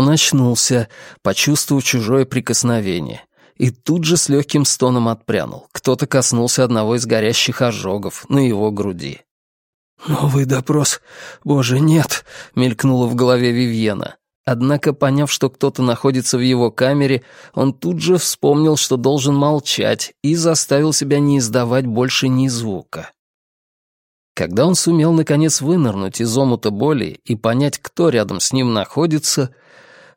Он очнулся, почувствовав чужое прикосновение, и тут же с легким стоном отпрянул. Кто-то коснулся одного из горящих ожогов на его груди. «Новый допрос? Боже, нет!» — мелькнуло в голове Вивьена. Однако, поняв, что кто-то находится в его камере, он тут же вспомнил, что должен молчать, и заставил себя не издавать больше ни звука. Когда он сумел наконец вынырнуть из омута боли и понять, кто рядом с ним находится,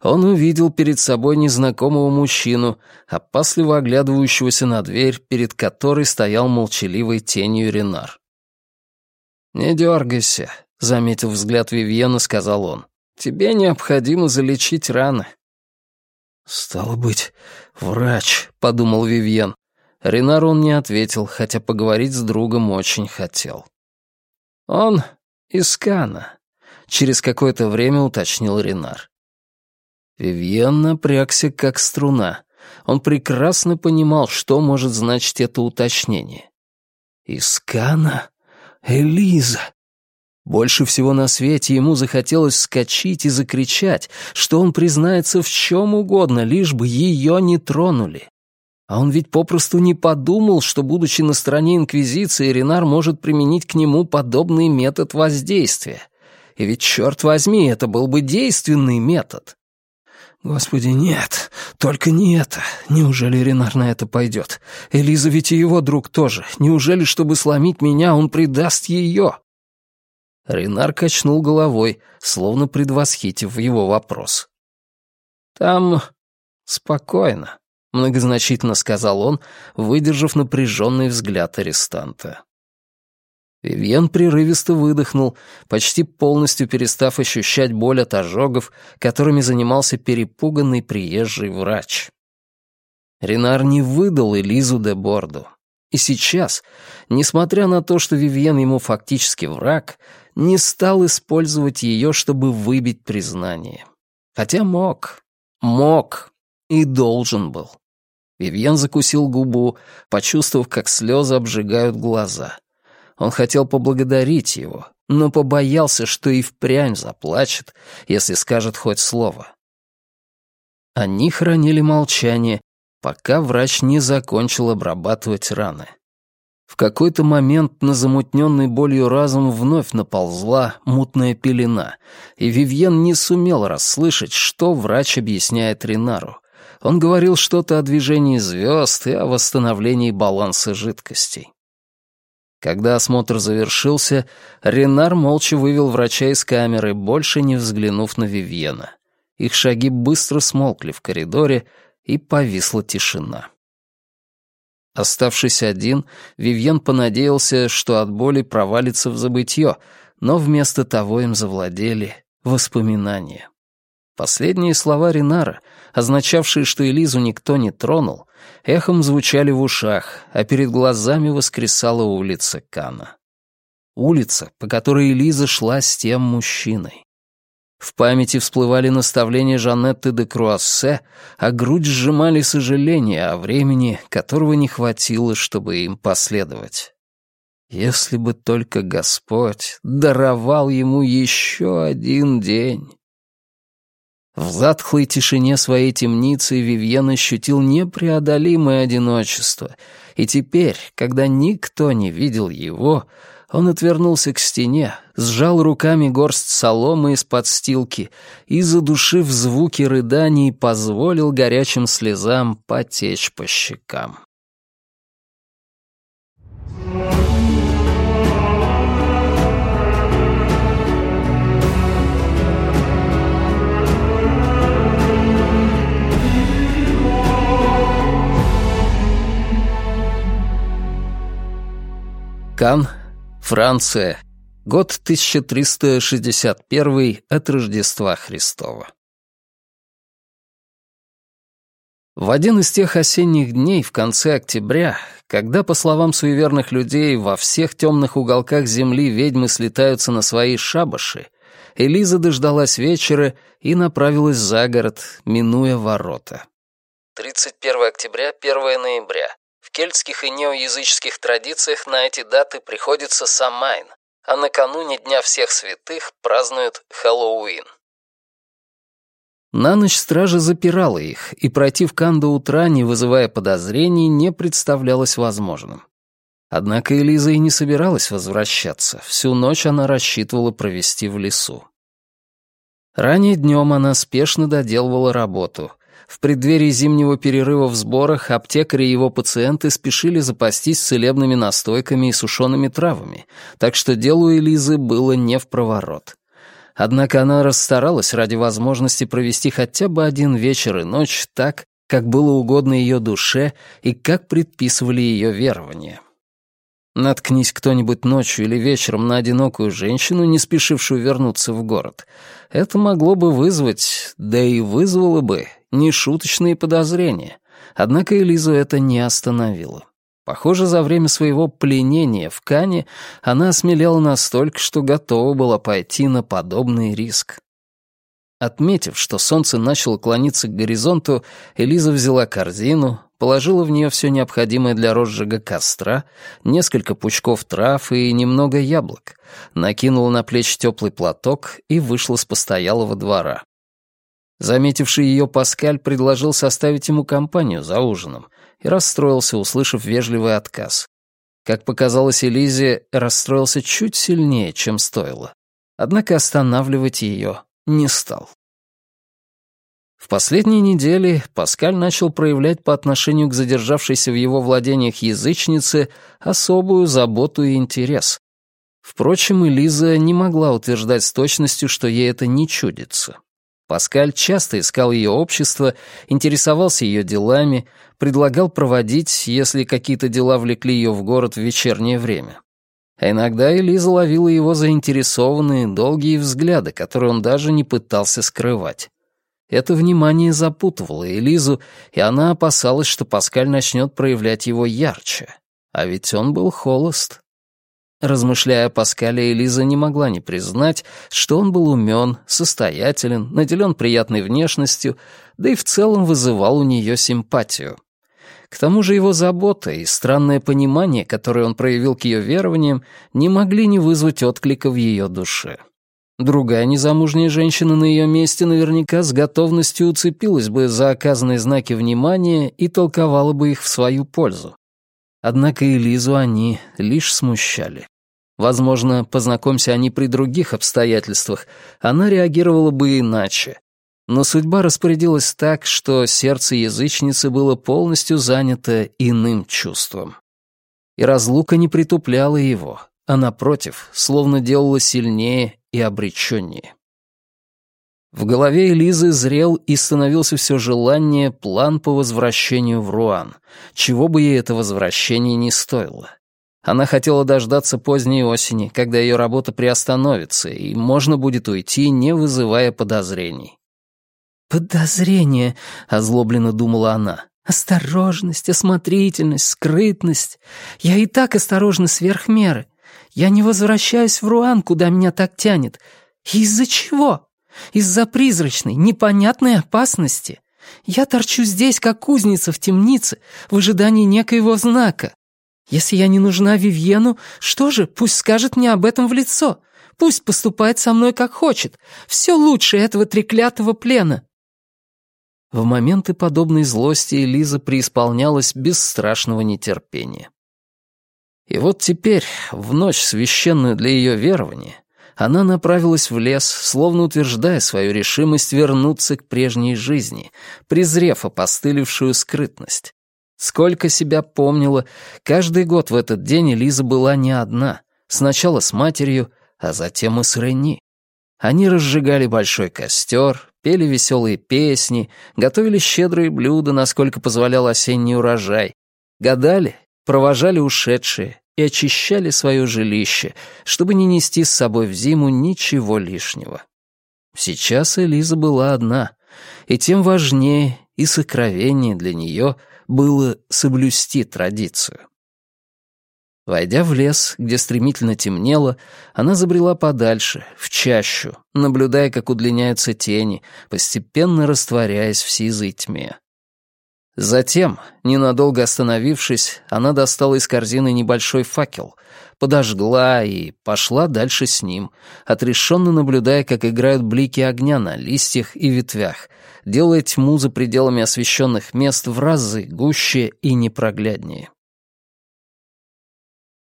он увидел перед собой незнакомого мужчину, опасливо оглядывающегося на дверь, перед которой стоял молчаливой тенью Ренар. «Не дергайся», — заметив взгляд Вивьена, сказал он. «Тебе необходимо залечить раны». «Стало быть, врач», — подумал Вивьен. Ренар он не ответил, хотя поговорить с другом очень хотел. «Он из Кана», — через какое-то время уточнил Ренар. Вивьен напрягся, как струна. Он прекрасно понимал, что может значить это уточнение. «Из Кана? Элиза!» Больше всего на свете ему захотелось вскочить и закричать, что он признается в чем угодно, лишь бы ее не тронули. А он ведь попросту не подумал, что, будучи на стороне Инквизиции, Ренар может применить к нему подобный метод воздействия. И ведь, черт возьми, это был бы действенный метод. Господи, нет, только не это. Неужели Ренар на это пойдет? Элиза ведь и его друг тоже. Неужели, чтобы сломить меня, он предаст ее? Ренар качнул головой, словно предвосхитив его вопрос. «Там спокойно», — многозначительно сказал он, выдержав напряженный взгляд арестанта. Вивьен прерывисто выдохнул, почти полностью перестав ощущать боль от ожогов, которыми занимался перепуганный приезжий врач. Ренар не выдал Элизу де Борду. И сейчас, несмотря на то, что Вивьен ему фактически враг, не стал использовать ее, чтобы выбить признание. Хотя мог, мог и должен был. Вивьен закусил губу, почувствовав, как слезы обжигают глаза. Он хотел поблагодарить его, но побоялся, что и впрямь заплачет, если скажет хоть слово. Они хранили молчание, пока врач не закончил обрабатывать раны. В какой-то момент на замутненный болью разум вновь наползла мутная пелена, и Вивьен не сумел расслышать, что врач объясняет Ренару. Он говорил что-то о движении звезд и о восстановлении баланса жидкостей. Когда осмотр завершился, Ренар молча вывел врача из камеры, больше не взглянув на Вивьена. Их шаги быстро смолкли в коридоре, и повисла тишина. Оставшись один, Вивьен понадеялся, что от боли провалится в забытье, но вместо того им завладели воспоминания. Последние слова Ринара, означавшие, что Элизу никто не тронул, эхом звучали в ушах, а перед глазами воскресала улица Кана. Улица, по которой Элиза шла с тем мужчиной. В памяти всплывали наставления Жанетты де Круассе, а грудь сжимали сожаления о времени, которого не хватило, чтобы им последовать. Если бы только Господь даровал ему еще один день. В затхлой тишине своей темницы Вивьен ощутил непреодолимое одиночество, и теперь, когда никто не видел его, он отвернулся к стене, сжал руками горсть соломы из подстилки и, задушив звуки рыданий, позволил горячим слезам потечь по щекам. Кан Франция. Год 1361 от Рождества Христова. В один из тех осенних дней в конце октября, когда, по словам суеверных людей, во всех темных уголках земли ведьмы слетаются на свои шабаши, Элиза дождалась вечера и направилась за город, минуя ворота. 31 октября, 1 ноября кельтских и неоязыческих традициях на эти даты приходится Самайн, а накануне Дня всех святых празднуют Хэллоуин. На ночь стража запирала их, и пройти в Кан до утра, не вызывая подозрений, не представлялось возможным. Однако Элиза и не собиралась возвращаться. Всю ночь она рассчитывала провести в лесу. Ранее днем она спешно доделывала работу. В преддверии зимнего перерыва в сборах аптекарь и его пациенты спешили запастись целебными настойками и сушеными травами, так что делу Элизы было не в проворот. Однако она расстаралась ради возможности провести хотя бы один вечер и ночь так, как было угодно ее душе и как предписывали ее верования. Наткнись кто-нибудь ночью или вечером на одинокую женщину, не спешившую вернуться в город. Это могло бы вызвать, да и вызвало бы, нешуточные подозрения. Однако Элизу это не остановило. Похоже, за время своего пленения в Кане она осмелела настолько, что готова была пойти на подобный риск. Отметив, что солнце начало клониться к горизонту, Элиза взяла корзину, положила в нее все необходимое для розжига костра, несколько пучков трав и немного яблок, накинула на плечи теплый платок и вышла с постоялого двора. Заметивший ее Паскаль предложил составить ему компанию за ужином и расстроился, услышав вежливый отказ. Как показалось Элизе, расстроился чуть сильнее, чем стоило. Однако останавливать ее не стал. В последние недели Паскаль начал проявлять по отношению к задержавшейся в его владениях язычнице особую заботу и интерес. Впрочем, Элиза не могла утверждать с точностью, что ей это не чудится. Паскаль часто искал ее общество, интересовался ее делами, предлагал проводить, если какие-то дела влекли ее в город в вечернее время. А иногда Элиза ловила его заинтересованные, долгие взгляды, которые он даже не пытался скрывать. Это внимание запутывало Элизу, и она опасалась, что Паскаль начнет проявлять его ярче. А ведь он был холост. Размышляя о Паскале, Элиза не могла не признать, что он был умен, состоятелен, наделен приятной внешностью, да и в целом вызывал у нее симпатию. К тому же его забота и странное понимание, которое он проявил к ее верованиям, не могли не вызвать отклика в ее душе. Другая незамужняя женщина на ее месте наверняка с готовностью уцепилась бы за оказанные знаки внимания и толковала бы их в свою пользу. Однако Элизу они лишь смущали. Возможно, познакомься они при других обстоятельствах, она реагировала бы иначе. Но судьба распорядилась так, что сердце язычницы было полностью занято иным чувством. И разлука не притупляла его, а напротив, словно делала сильнее и обреченнее. В голове Элизы зрел и становился все желание план по возвращению в Руан, чего бы ей это возвращение не стоило. Она хотела дождаться поздней осени, когда ее работа приостановится, и можно будет уйти, не вызывая подозрений. «Подозрение», — озлобленно думала она. «Осторожность, осмотрительность, скрытность. Я и так осторожна сверх меры. Я не возвращаюсь в Руан, куда меня так тянет. Из-за чего? Из-за призрачной, непонятной опасности. Я торчу здесь, как кузница в темнице, в ожидании некоего знака. Если я не нужна Вивьену, что же, пусть скажет мне об этом в лицо. Пусть поступает со мной, как хочет. Все лучше этого треклятого плена. В моменты подобной злости Элиза преисполнялась бесстрашного нетерпения. И вот теперь, в ночь священную для ее верования, она направилась в лес, словно утверждая свою решимость вернуться к прежней жизни, презрев опостылевшую скрытность. Сколько себя помнила, каждый год в этот день Лиза была не одна, сначала с матерью, а затем и с Рени. Они разжигали большой костер, пели веселые песни, готовили щедрые блюда, насколько позволял осенний урожай, гадали провожали ушедшие и очищали свое жилище, чтобы не нести с собой в зиму ничего лишнего. Сейчас Элиза была одна, и тем важнее и сокровеннее для нее было соблюсти традицию. Войдя в лес, где стремительно темнело, она забрела подальше, в чащу, наблюдая, как удлиняются тени, постепенно растворяясь в сизой тьме. Затем, ненадолго остановившись, она достала из корзины небольшой факел, подожгла и пошла дальше с ним, отрешенно наблюдая, как играют блики огня на листьях и ветвях, делая тьму за пределами освещенных мест в разы гуще и непрогляднее.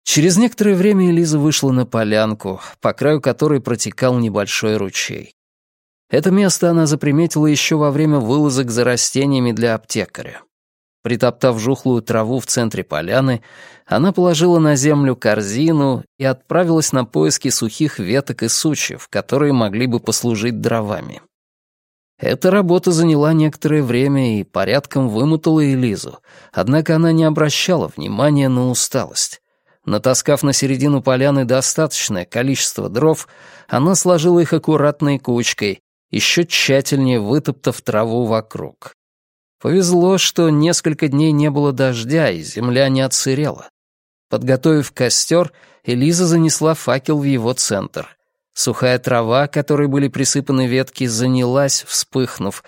Через некоторое время Элиза вышла на полянку, по краю которой протекал небольшой ручей. Это место она заприметила еще во время вылазок за растениями для аптекаря. Притоптав жухлую траву в центре поляны, она положила на землю корзину и отправилась на поиски сухих веток и сучьев, которые могли бы послужить дровами. Эта работа заняла некоторое время и порядком вымотала Элизу, однако она не обращала внимания на усталость. Натаскав на середину поляны достаточное количество дров, она сложила их аккуратной кучкой, еще тщательнее вытоптав траву вокруг. Повезло, что несколько дней не было дождя, и земля не отсырела. Подготовив костер, Элиза занесла факел в его центр. Сухая трава, которой были присыпаны ветки, занялась, вспыхнув.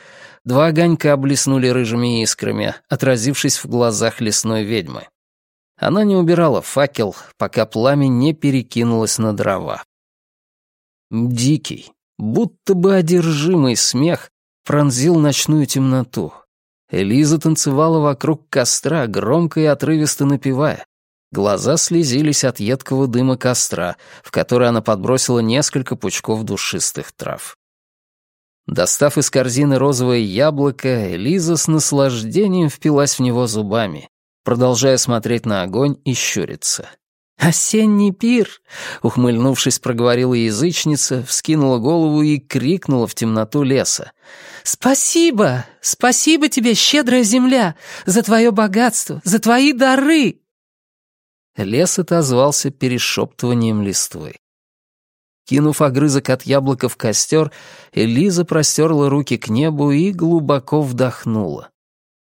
Два огонька блеснули рыжими искрами, отразившись в глазах лесной ведьмы. Она не убирала факел, пока пламя не перекинулось на дрова. Дикий, Будто бы одержимый смех пронзил ночную темноту. Элиза танцевала вокруг костра, громко и отрывисто напевая. Глаза слезились от едкого дыма костра, в который она подбросила несколько пучков душистых трав. Достав из корзины розовое яблоко, Элиза с наслаждением впилась в него зубами, продолжая смотреть на огонь и щуриться. «Осенний пир!» — ухмыльнувшись, проговорила язычница, вскинула голову и крикнула в темноту леса. «Спасибо! Спасибо тебе, щедрая земля, за твое богатство, за твои дары!» Лес отозвался перешептыванием листвы. Кинув огрызок от яблока в костер, Элиза простерла руки к небу и глубоко вдохнула.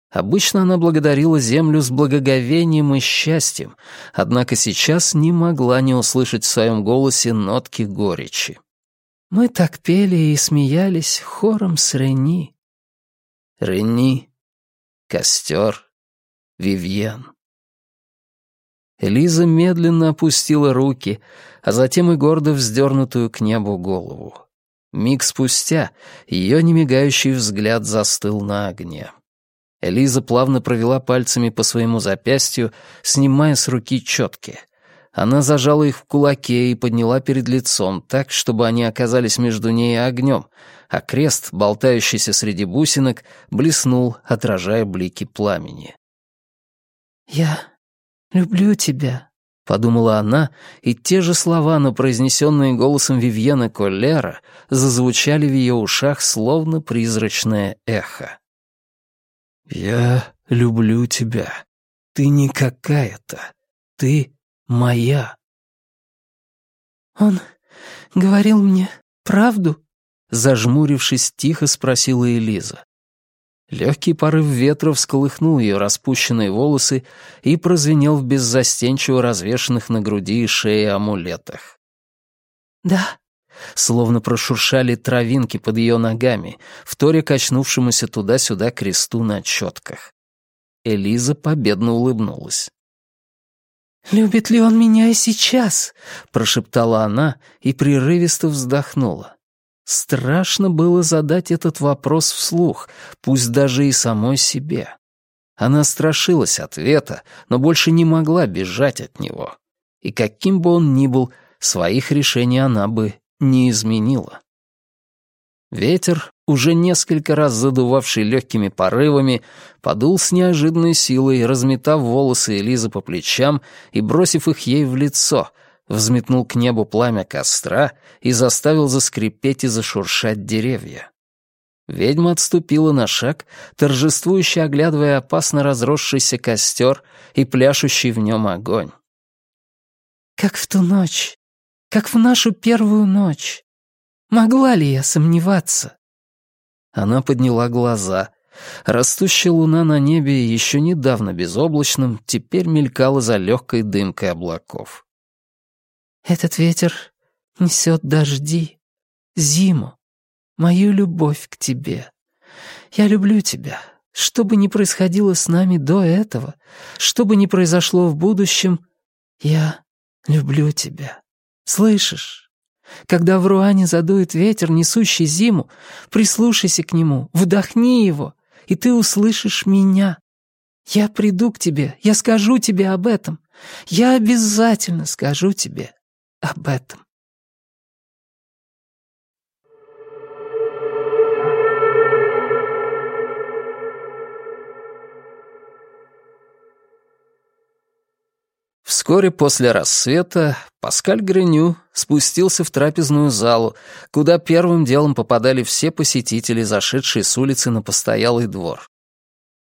Обычно она благодарила землю с благоговением и счастьем, однако сейчас не могла не услышать в своем голосе нотки горечи. «Мы так пели и смеялись хором с Рени». Рени, костер, Вивьен. Элиза медленно опустила руки, а затем и гордо вздернутую к небу голову. Миг спустя ее немигающий взгляд застыл на огне. Элиза плавно провела пальцами по своему запястью, снимая с руки четки. Она зажала их в кулаке и подняла перед лицом так, чтобы они оказались между ней и огнем, а крест, болтающийся среди бусинок, блеснул, отражая блики пламени. «Я люблю тебя», — подумала она, и те же слова, но произнесенные голосом Вивьена Коллера, зазвучали в ее ушах, словно призрачное эхо. «Я люблю тебя. Ты не какая-то. Ты моя». «Он говорил мне правду?» Зажмурившись, тихо спросила Элиза. Легкий порыв ветра всколыхнул ее распущенные волосы и прозвенел в беззастенчиво развешанных на груди и шее амулетах. «Да», словно прошуршали травинки под ее ногами, вторя качнувшемуся туда-сюда кресту на четках. Элиза победно улыбнулась. «Любит ли он меня и сейчас?» — прошептала она и прерывисто вздохнула. Страшно было задать этот вопрос вслух, пусть даже и самой себе. Она страшилась ответа, но больше не могла бежать от него. И каким бы он ни был, своих решений она бы не изменила. Ветер, уже несколько раз задувавший легкими порывами, подул с неожиданной силой, разметав волосы Элизы по плечам и бросив их ей в лицо, взметнул к небу пламя костра и заставил заскрипеть и зашуршать деревья. Ведьма отступила на шаг, торжествующе оглядывая опасно разросшийся костер и пляшущий в нем огонь. «Как в ту ночь, как в нашу первую ночь. Могла ли я сомневаться? Она подняла глаза. Растущая луна на небе, еще недавно безоблачным, теперь мелькала за легкой дымкой облаков. «Этот ветер несет дожди, зиму, мою любовь к тебе. Я люблю тебя, Что бы ни происходило с нами до этого, что бы ни произошло в будущем, я люблю тебя. Слышишь? Когда в Руане задует ветер, несущий зиму, прислушайся к нему, вдохни его, и ты услышишь меня. Я приду к тебе, я скажу тебе об этом. Я обязательно скажу тебе об этом. Вскоре после рассвета Паскаль Греню спустился в трапезную залу, куда первым делом попадали все посетители, зашедшие с улицы на постоялый двор.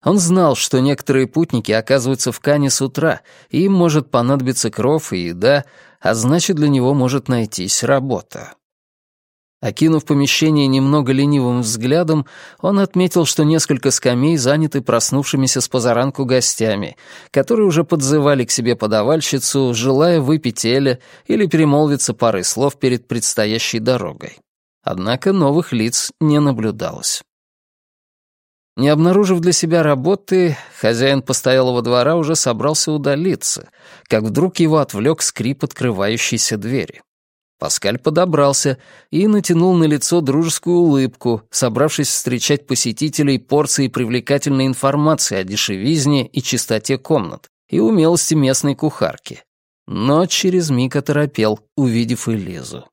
Он знал, что некоторые путники оказываются в Кане с утра, и им может понадобиться кров и еда, а значит, для него может найтись работа. Окинув помещение немного ленивым взглядом, он отметил, что несколько скамей заняты проснувшимися с позаранку гостями, которые уже подзывали к себе подавальщицу, желая выпить эля или перемолвиться парой слов перед предстоящей дорогой. Однако новых лиц не наблюдалось. Не обнаружив для себя работы, хозяин постоялого двора уже собрался удалиться, как вдруг его отвлек скрип открывающейся двери. Паскаль подобрался и натянул на лицо дружескую улыбку, собравшись встречать посетителей порцией привлекательной информации о дешевизне и чистоте комнат и умелости местной кухарки. Но через миг оторопел, увидев Элизу.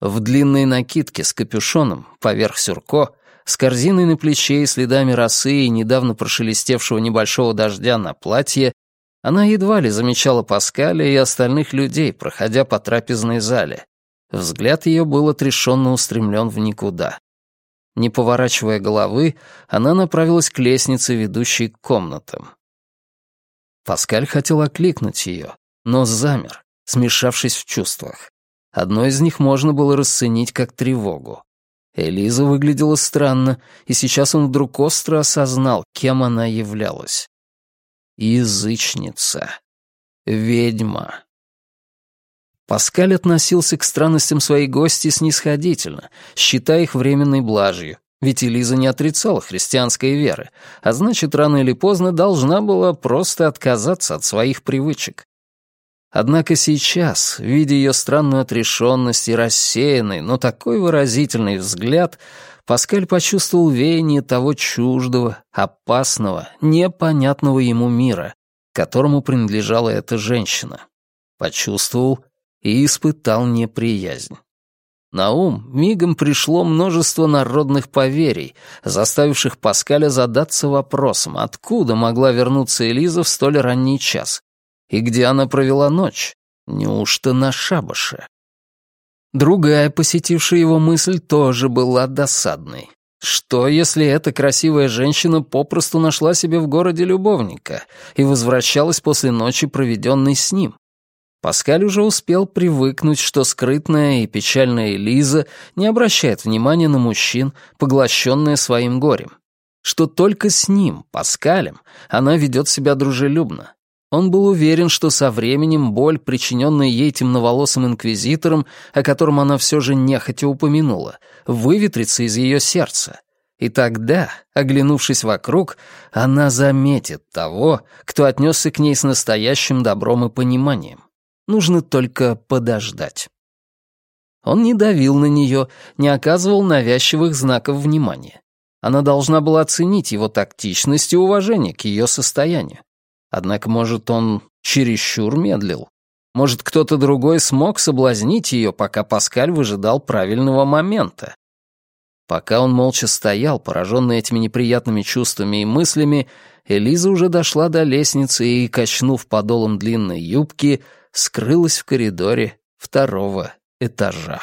В длинной накидке с капюшоном, поверх сюрко, с корзиной на плече и следами росы и недавно прошелестевшего небольшого дождя на платье, она едва ли замечала Паскаля и остальных людей, проходя по трапезной зале. Взгляд ее был отрешенно устремлен в никуда. Не поворачивая головы, она направилась к лестнице, ведущей к комнатам. Паскаль хотел окликнуть ее, но замер, смешавшись в чувствах. Одно из них можно было расценить как тревогу. Элиза выглядела странно, и сейчас он вдруг остро осознал, кем она являлась. Язычница. Ведьма. Паскаль относился к странностям своей гости снисходительно, считая их временной блажью, ведь Элиза не отрицала христианской веры, а значит, рано или поздно должна была просто отказаться от своих привычек. Однако сейчас, видя ее странную отрешенность и рассеянный, но такой выразительный взгляд, Паскаль почувствовал веяние того чуждого, опасного, непонятного ему мира, которому принадлежала эта женщина. Почувствовал и испытал неприязнь. На ум мигом пришло множество народных поверий, заставивших Паскаля задаться вопросом, откуда могла вернуться Элиза в столь ранний час, и где она провела ночь? Неужто на шабаше? Другая, посетившая его мысль, тоже была досадной. Что, если эта красивая женщина попросту нашла себе в городе любовника и возвращалась после ночи, проведенной с ним? Паскаль уже успел привыкнуть, что скрытная и печальная Лиза не обращает внимания на мужчин, поглощенная своим горем. Что только с ним, Паскалем, она ведет себя дружелюбно, он был уверен, что со временем боль, причиненная ей темноволосым инквизитором, о котором она все же нехотя упомянула, выветрится из ее сердца. И тогда, оглянувшись вокруг, она заметит того, кто отнесся к ней с настоящим добром и пониманием. Нужно только подождать. Он не давил на нее, не оказывал навязчивых знаков внимания. Она должна была оценить его тактичность и уважение к ее состоянию. Однако, может, он чересчур медлил? Может, кто-то другой смог соблазнить ее, пока Паскаль выжидал правильного момента? Пока он молча стоял, пораженный этими неприятными чувствами и мыслями, Элиза уже дошла до лестницы и, качнув подолом длинной юбки, скрылась в коридоре второго этажа.